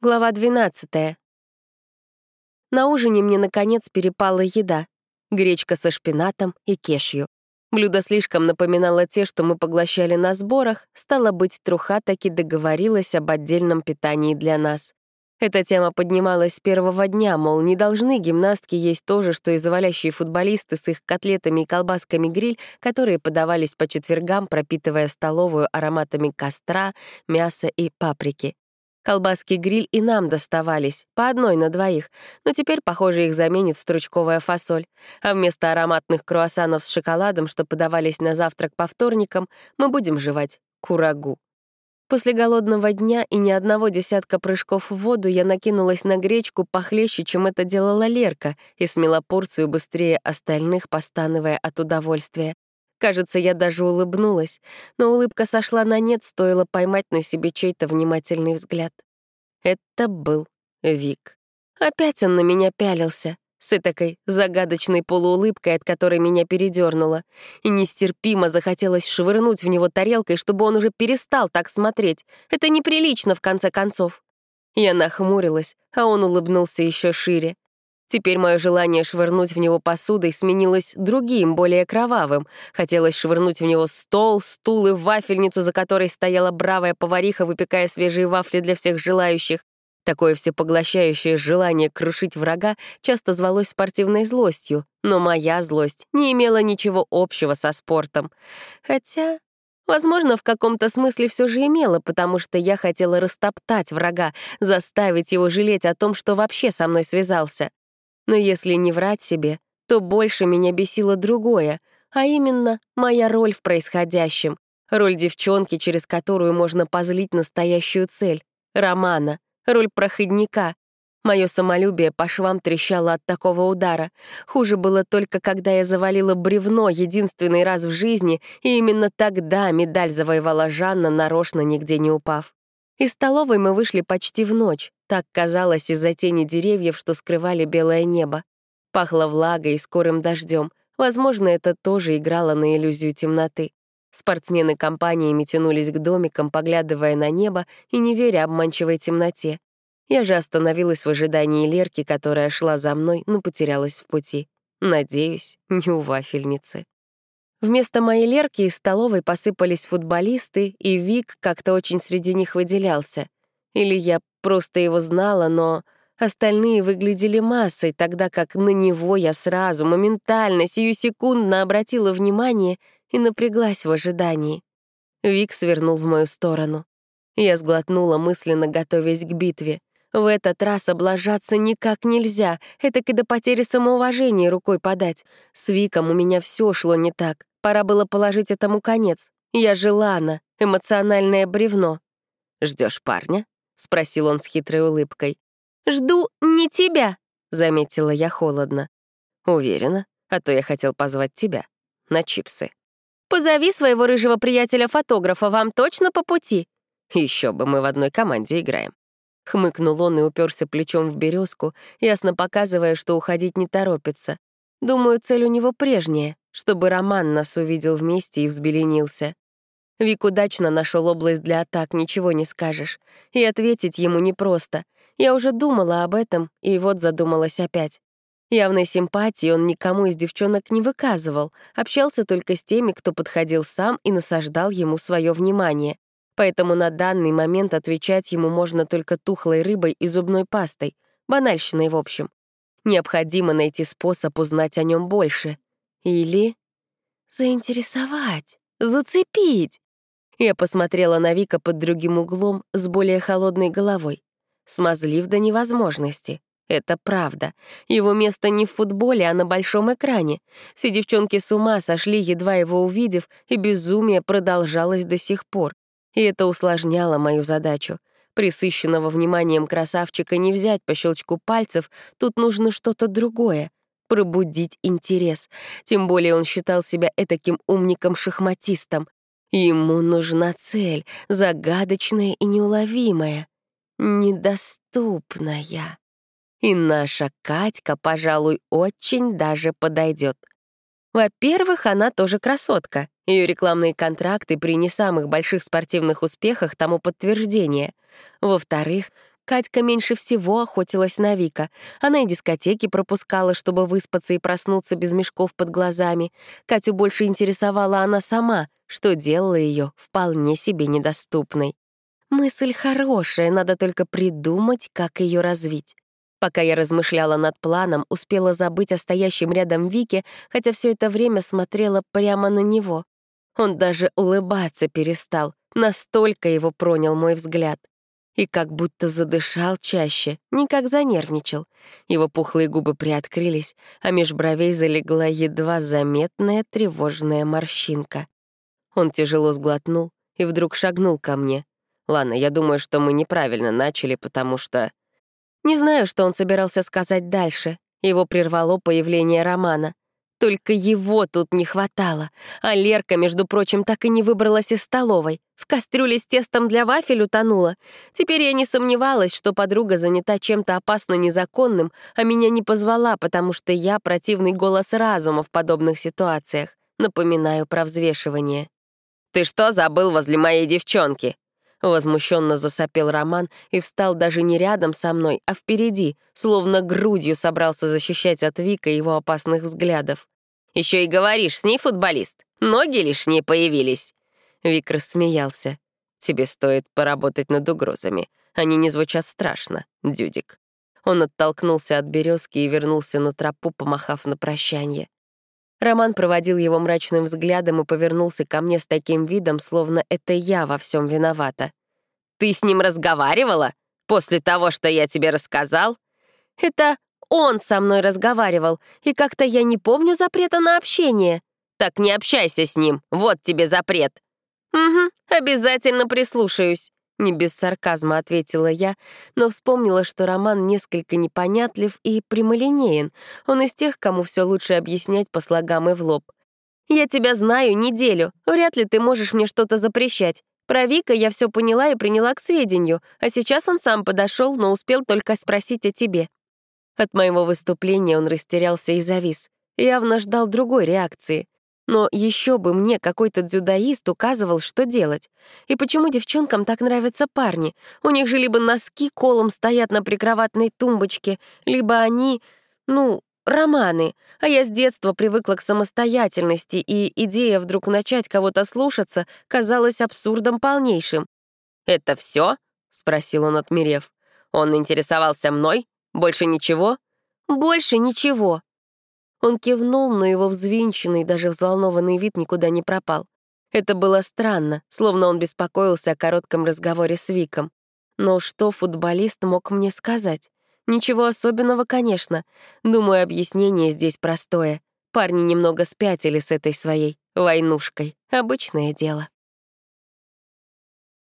Глава 12. На ужине мне, наконец, перепала еда. Гречка со шпинатом и кешью. Блюдо слишком напоминало те, что мы поглощали на сборах, стало быть, труха таки договорилась об отдельном питании для нас. Эта тема поднималась с первого дня, мол, не должны гимнастки есть то же, что и завалящие футболисты с их котлетами и колбасками гриль, которые подавались по четвергам, пропитывая столовую ароматами костра, мяса и паприки. Колбаски гриль и нам доставались, по одной на двоих, но теперь, похоже, их заменит стручковая фасоль. А вместо ароматных круассанов с шоколадом, что подавались на завтрак по вторникам, мы будем жевать курагу. После голодного дня и ни одного десятка прыжков в воду я накинулась на гречку похлеще, чем это делала Лерка, и смела порцию быстрее остальных, постановая от удовольствия. Кажется, я даже улыбнулась, но улыбка сошла на нет, стоило поймать на себе чей-то внимательный взгляд. Это был Вик. Опять он на меня пялился, с этакой загадочной полуулыбкой, от которой меня передернуло, и нестерпимо захотелось швырнуть в него тарелкой, чтобы он уже перестал так смотреть. Это неприлично, в конце концов. Я нахмурилась, а он улыбнулся еще шире. Теперь мое желание швырнуть в него посудой сменилось другим, более кровавым. Хотелось швырнуть в него стол, стул и вафельницу, за которой стояла бравая повариха, выпекая свежие вафли для всех желающих. Такое всепоглощающее желание крушить врага часто звалось спортивной злостью, но моя злость не имела ничего общего со спортом. Хотя, возможно, в каком-то смысле все же имела, потому что я хотела растоптать врага, заставить его жалеть о том, что вообще со мной связался. Но если не врать себе, то больше меня бесило другое, а именно моя роль в происходящем, роль девчонки, через которую можно позлить настоящую цель — романа, роль проходника. Мое самолюбие по швам трещало от такого удара. Хуже было только, когда я завалила бревно единственный раз в жизни, и именно тогда медаль завоевала Жанна, нарочно нигде не упав. Из столовой мы вышли почти в ночь. Так казалось из-за тени деревьев, что скрывали белое небо. Пахло влагой и скорым дождем. Возможно, это тоже играло на иллюзию темноты. Спортсмены компаниями тянулись к домикам, поглядывая на небо и не веря обманчивой темноте. Я же остановилась в ожидании Лерки, которая шла за мной, но потерялась в пути. Надеюсь, не у вафельницы. Вместо моей Лерки из столовой посыпались футболисты, и Вик как-то очень среди них выделялся. Или я просто его знала, но остальные выглядели массой, тогда как на него я сразу, моментально, сию секундно обратила внимание и напряглась в ожидании. Вик свернул в мою сторону. Я сглотнула, мысленно готовясь к битве. В этот раз облажаться никак нельзя, это и до потери самоуважения рукой подать. С Виком у меня все шло не так, пора было положить этому конец. Я желана, эмоциональное бревно. Ждешь парня?» — спросил он с хитрой улыбкой. «Жду не тебя», — заметила я холодно. «Уверена, а то я хотел позвать тебя на чипсы». «Позови своего рыжего приятеля-фотографа, вам точно по пути?» Еще бы мы в одной команде играем». Хмыкнул он и уперся плечом в березку, ясно показывая, что уходить не торопится. Думаю, цель у него прежняя, чтобы Роман нас увидел вместе и взбеленился. Вик удачно нашел область для атак, ничего не скажешь. И ответить ему непросто. Я уже думала об этом, и вот задумалась опять. Явной симпатии он никому из девчонок не выказывал, общался только с теми, кто подходил сам и насаждал ему свое внимание. Поэтому на данный момент отвечать ему можно только тухлой рыбой и зубной пастой, банальщиной в общем. Необходимо найти способ узнать о нем больше. Или заинтересовать, зацепить. Я посмотрела на Вика под другим углом, с более холодной головой. Смазлив до невозможности. Это правда. Его место не в футболе, а на большом экране. Все девчонки с ума сошли, едва его увидев, и безумие продолжалось до сих пор. И это усложняло мою задачу. Присыщенного вниманием красавчика не взять по щелчку пальцев, тут нужно что-то другое — пробудить интерес. Тем более он считал себя этаким умником-шахматистом. Ему нужна цель, загадочная и неуловимая, недоступная. И наша Катька, пожалуй, очень даже подойдет. Во-первых, она тоже красотка. Ее рекламные контракты при не самых больших спортивных успехах тому подтверждение. Во-вторых, Катька меньше всего охотилась на Вика. Она и дискотеки пропускала, чтобы выспаться и проснуться без мешков под глазами. Катю больше интересовала она сама, что делала ее вполне себе недоступной. Мысль хорошая, надо только придумать, как ее развить. Пока я размышляла над планом, успела забыть о стоящем рядом Вике, хотя все это время смотрела прямо на него. Он даже улыбаться перестал, настолько его пронял мой взгляд и как будто задышал чаще, никак занервничал. Его пухлые губы приоткрылись, а меж бровей залегла едва заметная тревожная морщинка. Он тяжело сглотнул и вдруг шагнул ко мне. «Ладно, я думаю, что мы неправильно начали, потому что...» Не знаю, что он собирался сказать дальше. Его прервало появление Романа. Только его тут не хватало. А Лерка, между прочим, так и не выбралась из столовой. В кастрюле с тестом для вафель утонула. Теперь я не сомневалась, что подруга занята чем-то опасно незаконным, а меня не позвала, потому что я противный голос разума в подобных ситуациях. Напоминаю про взвешивание. «Ты что забыл возле моей девчонки?» Возмущенно засопел Роман и встал даже не рядом со мной, а впереди, словно грудью собрался защищать от Вика его опасных взглядов. Еще и говоришь, с ней футболист. Ноги лишние появились. Вик рассмеялся. Тебе стоит поработать над угрозами. Они не звучат страшно, Дюдик. Он оттолкнулся от березки и вернулся на тропу, помахав на прощание. Роман проводил его мрачным взглядом и повернулся ко мне с таким видом, словно это я во всем виновата. «Ты с ним разговаривала? После того, что я тебе рассказал?» «Это он со мной разговаривал, и как-то я не помню запрета на общение». «Так не общайся с ним, вот тебе запрет». «Угу, обязательно прислушаюсь». Не без сарказма ответила я, но вспомнила, что Роман несколько непонятлив и прямолинеен. Он из тех, кому все лучше объяснять по слогам и в лоб. «Я тебя знаю неделю. Вряд ли ты можешь мне что-то запрещать. Про Вика я все поняла и приняла к сведению, а сейчас он сам подошел, но успел только спросить о тебе». От моего выступления он растерялся и завис. Явно ждал другой реакции. Но еще бы мне какой-то дзюдоист указывал, что делать. И почему девчонкам так нравятся парни? У них же либо носки колом стоят на прикроватной тумбочке, либо они, ну, романы. А я с детства привыкла к самостоятельности, и идея вдруг начать кого-то слушаться казалась абсурдом полнейшим. «Это все? спросил он, отмерев. «Он интересовался мной? Больше ничего?» «Больше ничего», он кивнул, но его взвинченный, даже взволнованный вид никуда не пропал. Это было странно, словно он беспокоился о коротком разговоре с Виком. Но что футболист мог мне сказать? Ничего особенного, конечно. Думаю, объяснение здесь простое. Парни немного спятили с этой своей войнушкой. Обычное дело.